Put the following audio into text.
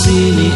sini